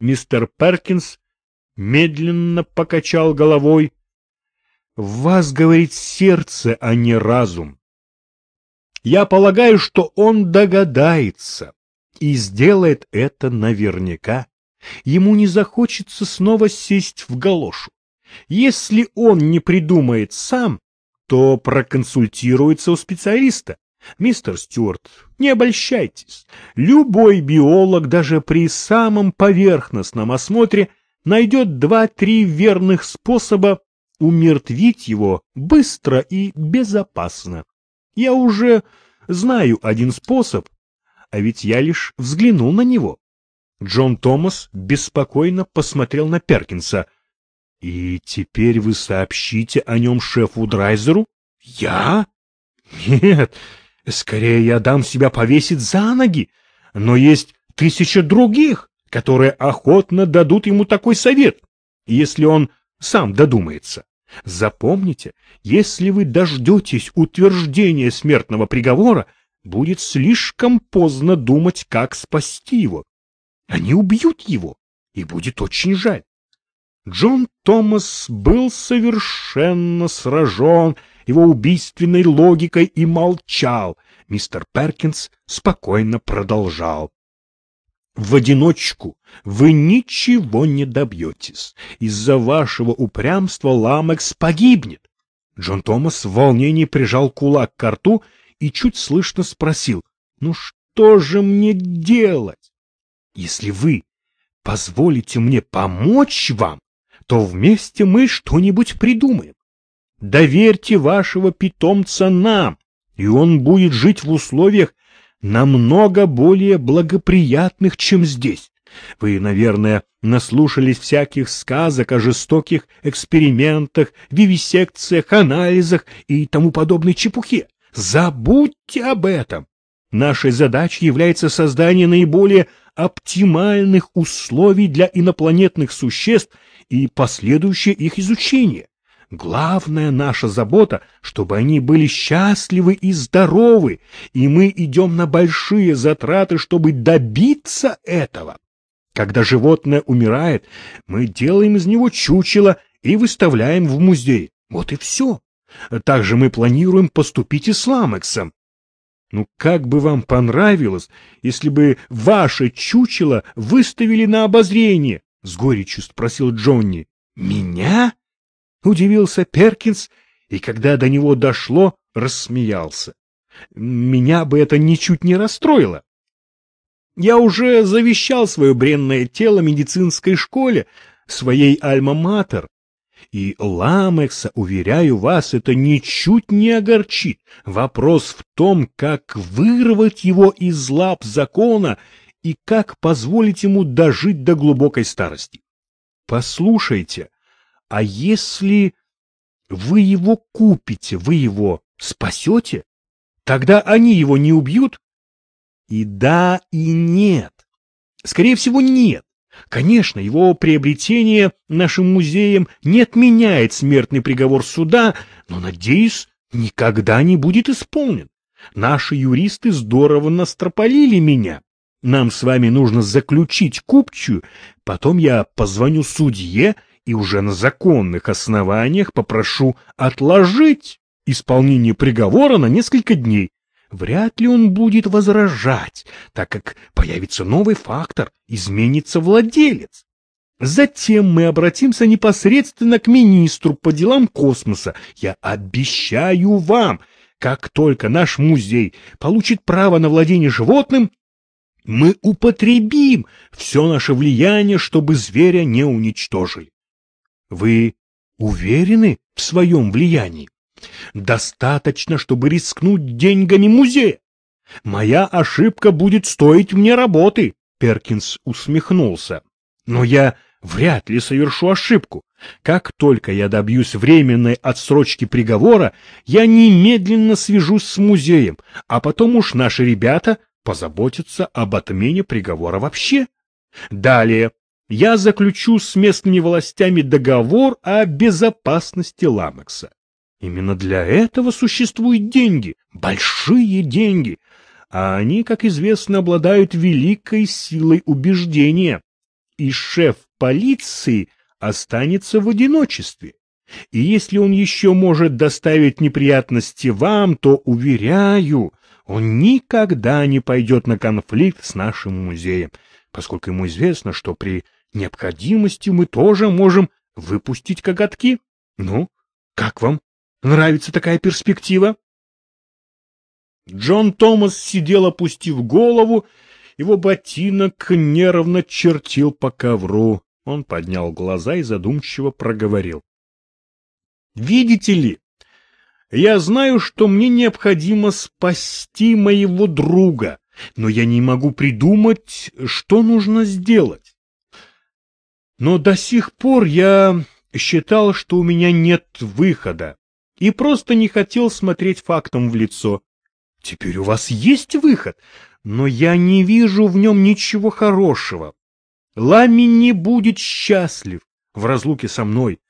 Мистер Перкинс медленно покачал головой. В вас говорит сердце, а не разум. Я полагаю, что он догадается и сделает это наверняка. Ему не захочется снова сесть в галошу. Если он не придумает сам, то проконсультируется у специалиста. Мистер Стюарт, не обольщайтесь. Любой биолог даже при самом поверхностном осмотре найдет два-три верных способа умертвить его быстро и безопасно. Я уже знаю один способ, а ведь я лишь взглянул на него. Джон Томас беспокойно посмотрел на Перкинса. — И теперь вы сообщите о нем шефу Драйзеру? — Я? — Нет, скорее я дам себя повесить за ноги, но есть тысяча других, которые охотно дадут ему такой совет, если он сам додумается. Запомните, если вы дождетесь утверждения смертного приговора, будет слишком поздно думать, как спасти его. Они убьют его, и будет очень жаль. Джон Томас был совершенно сражен его убийственной логикой и молчал. Мистер Перкинс спокойно продолжал. В одиночку вы ничего не добьетесь. Из-за вашего упрямства Ламекс погибнет. Джон Томас в волнении прижал кулак к рту и чуть слышно спросил, ну что же мне делать? Если вы позволите мне помочь вам, то вместе мы что-нибудь придумаем. Доверьте вашего питомца нам, и он будет жить в условиях, намного более благоприятных, чем здесь. Вы, наверное, наслушались всяких сказок о жестоких экспериментах, вивисекциях, анализах и тому подобной чепухе. Забудьте об этом. Нашей задачей является создание наиболее оптимальных условий для инопланетных существ и последующее их изучение. Главная наша забота, чтобы они были счастливы и здоровы, и мы идем на большие затраты, чтобы добиться этого. Когда животное умирает, мы делаем из него чучело и выставляем в музей. Вот и все. Также мы планируем поступить и с Ламексом. Ну как бы вам понравилось, если бы ваше чучело выставили на обозрение? — с горечью спросил Джонни. — Меня? — удивился Перкинс, и когда до него дошло, рассмеялся. Меня бы это ничуть не расстроило. Я уже завещал свое бренное тело медицинской школе, своей альма-матер, и Ламекса, уверяю вас, это ничуть не огорчит. Вопрос в том, как вырвать его из лап закона и как позволить ему дожить до глубокой старости. Послушайте, а если вы его купите, вы его спасете, тогда они его не убьют? И да, и нет. Скорее всего, нет. Конечно, его приобретение нашим музеем не отменяет смертный приговор суда, но, надеюсь, никогда не будет исполнен. Наши юристы здорово настропалили меня. Нам с вами нужно заключить купчую, потом я позвоню судье и уже на законных основаниях попрошу отложить исполнение приговора на несколько дней. Вряд ли он будет возражать, так как появится новый фактор, изменится владелец. Затем мы обратимся непосредственно к министру по делам космоса. Я обещаю вам, как только наш музей получит право на владение животным, мы употребим все наше влияние, чтобы зверя не уничтожили. Вы уверены в своем влиянии? Достаточно, чтобы рискнуть деньгами музея. Моя ошибка будет стоить мне работы, Перкинс усмехнулся. Но я вряд ли совершу ошибку. Как только я добьюсь временной отсрочки приговора, я немедленно свяжусь с музеем, а потом уж наши ребята позаботятся об отмене приговора вообще. Далее я заключу с местными властями договор о безопасности Ламекса. Именно для этого существуют деньги, большие деньги, а они, как известно, обладают великой силой убеждения. и шеф полиции останется в одиночестве. И если он еще может доставить неприятности вам, то, уверяю, он никогда не пойдет на конфликт с нашим музеем, поскольку ему известно, что при необходимости мы тоже можем выпустить коготки. Ну, как вам? Нравится такая перспектива? Джон Томас сидел, опустив голову, его ботинок нервно чертил по ковру. Он поднял глаза и задумчиво проговорил. Видите ли, я знаю, что мне необходимо спасти моего друга, но я не могу придумать, что нужно сделать. Но до сих пор я считал, что у меня нет выхода, и просто не хотел смотреть фактом в лицо. Теперь у вас есть выход, но я не вижу в нем ничего хорошего. Лами не будет счастлив в разлуке со мной.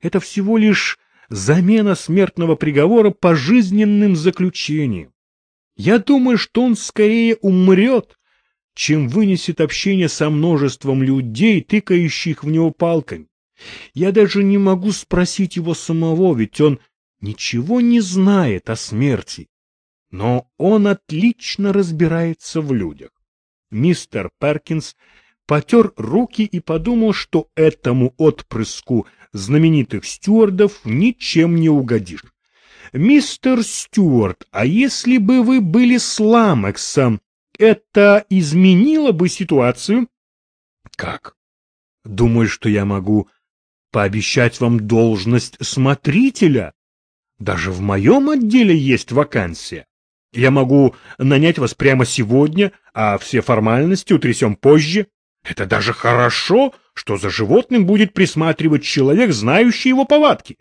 Это всего лишь замена смертного приговора пожизненным заключением. Я думаю, что он скорее умрет, чем вынесет общение со множеством людей, тыкающих в него палками. Я даже не могу спросить его самого, ведь он ничего не знает о смерти. Но он отлично разбирается в людях. Мистер Перкинс потер руки и подумал, что этому отпрыску знаменитых стюардов ничем не угодишь. «Мистер Стюарт, а если бы вы были с Ламексом, это изменило бы ситуацию?» «Как? Думаю, что я могу пообещать вам должность смотрителя? Даже в моем отделе есть вакансия. Я могу нанять вас прямо сегодня, а все формальности утрясем позже. Это даже хорошо, что за животным будет присматривать человек, знающий его повадки.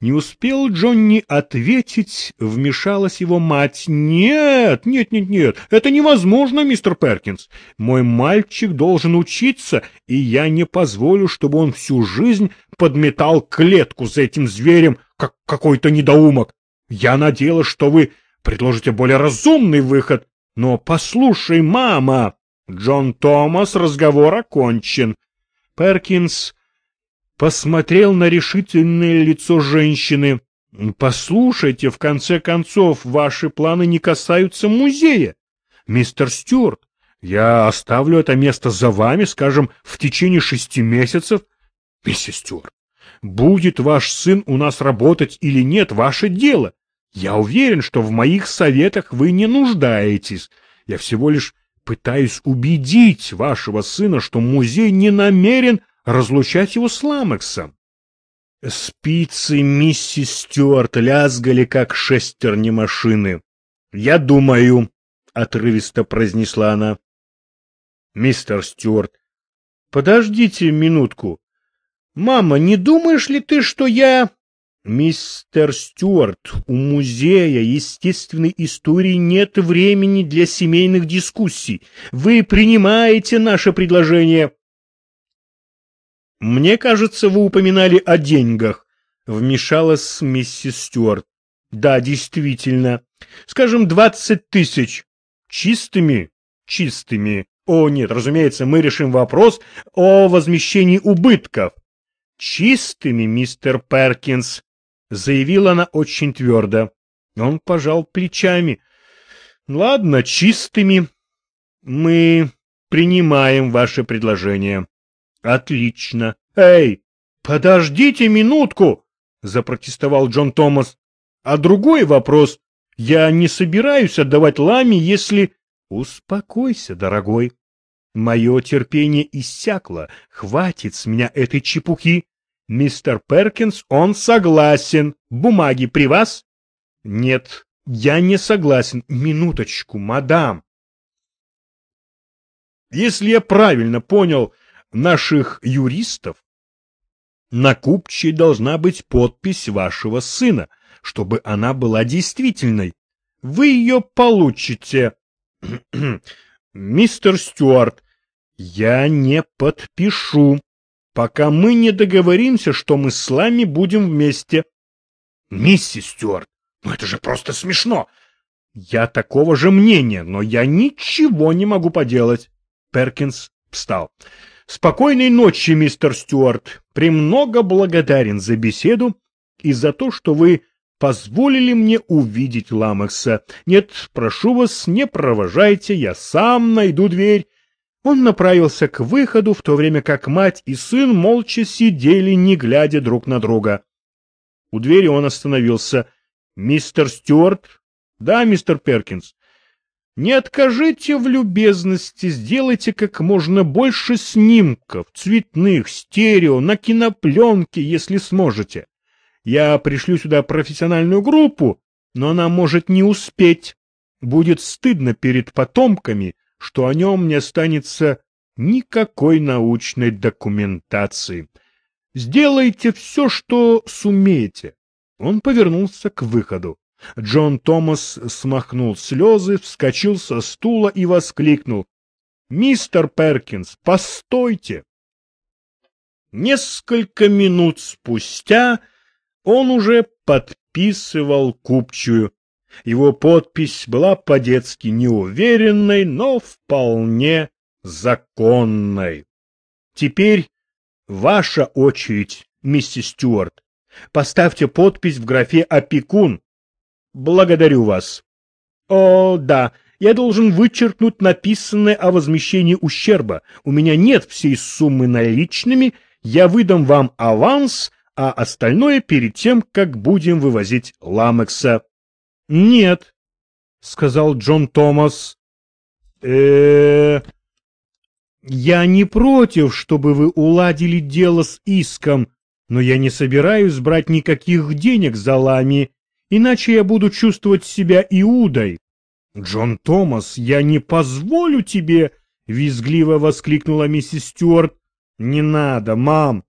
Не успел Джонни ответить, вмешалась его мать. «Нет, нет, нет, нет, это невозможно, мистер Перкинс. Мой мальчик должен учиться, и я не позволю, чтобы он всю жизнь подметал клетку за этим зверем, как какой-то недоумок. Я надеялась, что вы предложите более разумный выход. Но послушай, мама, Джон Томас, разговор окончен. Перкинс посмотрел на решительное лицо женщины. «Послушайте, в конце концов, ваши планы не касаются музея. Мистер Стюарт, я оставлю это место за вами, скажем, в течение шести месяцев. Миссис Стюарт, будет ваш сын у нас работать или нет, ваше дело. Я уверен, что в моих советах вы не нуждаетесь. Я всего лишь пытаюсь убедить вашего сына, что музей не намерен разлучать его с Ламексом. Спицы миссис Стюарт лязгали, как шестерни машины. — Я думаю, — отрывисто произнесла она. — Мистер Стюарт, подождите минутку. Мама, не думаешь ли ты, что я... Мистер Стюарт, у музея естественной истории нет времени для семейных дискуссий. Вы принимаете наше предложение? Мне кажется, вы упоминали о деньгах, вмешалась миссис Стюарт. Да, действительно. Скажем, двадцать тысяч. Чистыми? Чистыми. О, нет, разумеется, мы решим вопрос о возмещении убытков. Чистыми, мистер Перкинс, заявила она очень твердо. Он пожал плечами. Ладно, чистыми. Мы принимаем ваше предложение. Отлично. Эй, подождите минутку, запротестовал Джон Томас. А другой вопрос. Я не собираюсь отдавать Лами, если... Успокойся, дорогой. Мое терпение иссякло. Хватит с меня этой чепухи. Мистер Перкинс, он согласен. Бумаги при вас? Нет, я не согласен. Минуточку, мадам. Если я правильно понял наших юристов, на купчей должна быть подпись вашего сына, чтобы она была действительной. Вы ее получите. Мистер Стюарт, я не подпишу пока мы не договоримся, что мы с вами будем вместе. Миссис Стюарт, ну это же просто смешно. Я такого же мнения, но я ничего не могу поделать. Перкинс встал. Спокойной ночи, мистер Стюарт. Премного благодарен за беседу и за то, что вы позволили мне увидеть Ламекса. Нет, прошу вас, не провожайте, я сам найду дверь. Он направился к выходу, в то время как мать и сын молча сидели, не глядя друг на друга. У двери он остановился. «Мистер Стюарт?» «Да, мистер Перкинс». «Не откажите в любезности, сделайте как можно больше снимков, цветных, стерео, на кинопленке, если сможете. Я пришлю сюда профессиональную группу, но она может не успеть. Будет стыдно перед потомками, что о нем не останется никакой научной документации. Сделайте все, что сумеете. Он повернулся к выходу. Джон Томас смахнул слезы, вскочил со стула и воскликнул. «Мистер Перкинс, постойте!» Несколько минут спустя он уже подписывал купчую. Его подпись была по-детски неуверенной, но вполне законной. Теперь ваша очередь, миссис Стюарт. Поставьте подпись в графе «Опекун». Благодарю вас. О, да, я должен вычеркнуть написанное о возмещении ущерба. У меня нет всей суммы наличными, я выдам вам аванс а остальное перед тем, как будем вывозить Ламекса. — Нет, — сказал Джон Томас. э Я не против, чтобы вы уладили дело с иском, но я не собираюсь брать никаких денег за Лами, иначе я буду чувствовать себя Иудой. — Джон Томас, я не позволю тебе! — визгливо воскликнула миссис Стюарт. — Не надо, мам!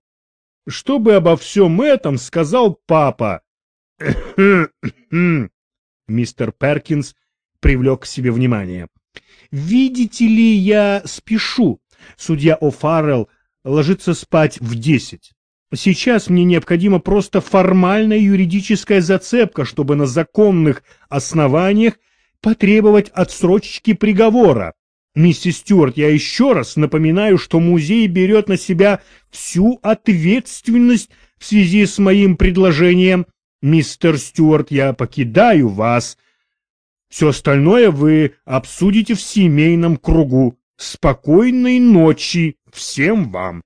Что бы обо всем этом сказал папа? Мистер Перкинс привлек к себе внимание. Видите ли, я спешу. Судья О'Фаррелл ложится спать в десять. Сейчас мне необходима просто формальная юридическая зацепка, чтобы на законных основаниях потребовать отсрочки приговора. Миссис Стюарт, я еще раз напоминаю, что музей берет на себя всю ответственность в связи с моим предложением. Мистер Стюарт, я покидаю вас. Все остальное вы обсудите в семейном кругу. Спокойной ночи всем вам.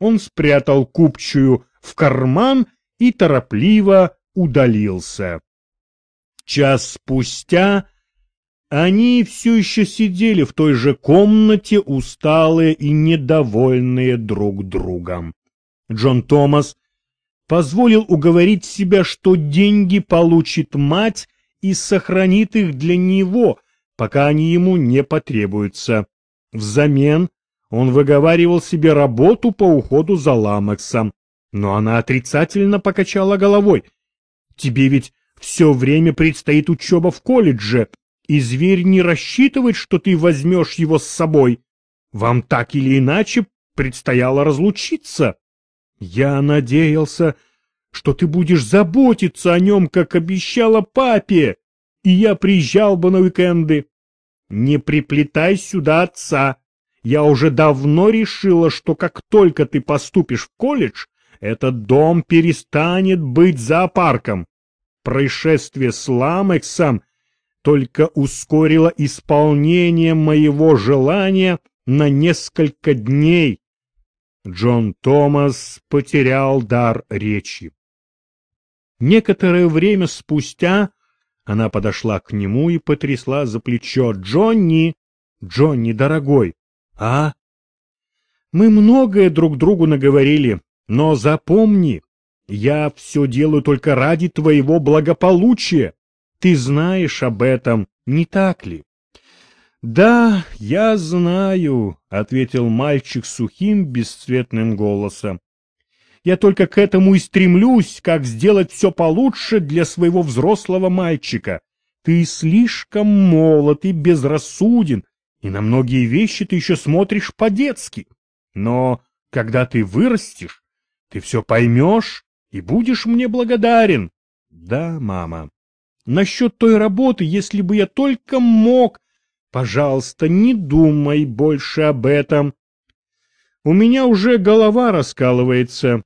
Он спрятал купчую в карман и торопливо удалился. Час спустя они все еще сидели в той же комнате, усталые и недовольные друг другом. Джон Томас позволил уговорить себя, что деньги получит мать и сохранит их для него, пока они ему не потребуются. Взамен он выговаривал себе работу по уходу за Ламексом, но она отрицательно покачала головой. «Тебе ведь все время предстоит учеба в колледже, и зверь не рассчитывает, что ты возьмешь его с собой. Вам так или иначе предстояло разлучиться. Я надеялся, что ты будешь заботиться о нем, как обещала папе, и я приезжал бы на уикенды. Не приплетай сюда отца. Я уже давно решила, что как только ты поступишь в колледж, этот дом перестанет быть зоопарком. Происшествие с Ламексом только ускорило исполнение моего желания на несколько дней. Джон Томас потерял дар речи. Некоторое время спустя она подошла к нему и потрясла за плечо. «Джонни! Джонни, дорогой! А? Мы многое друг другу наговорили, но запомни, я все делаю только ради твоего благополучия. Ты знаешь об этом, не так ли? Да, я знаю, ответил мальчик сухим, бесцветным голосом. Я только к этому и стремлюсь, как сделать все получше для своего взрослого мальчика. Ты слишком молод и безрассуден, и на многие вещи ты еще смотришь по-детски. Но когда ты вырастешь, ты все поймешь и будешь мне благодарен. Да, мама. Насчет той работы, если бы я только мог... Пожалуйста, не думай больше об этом. У меня уже голова раскалывается.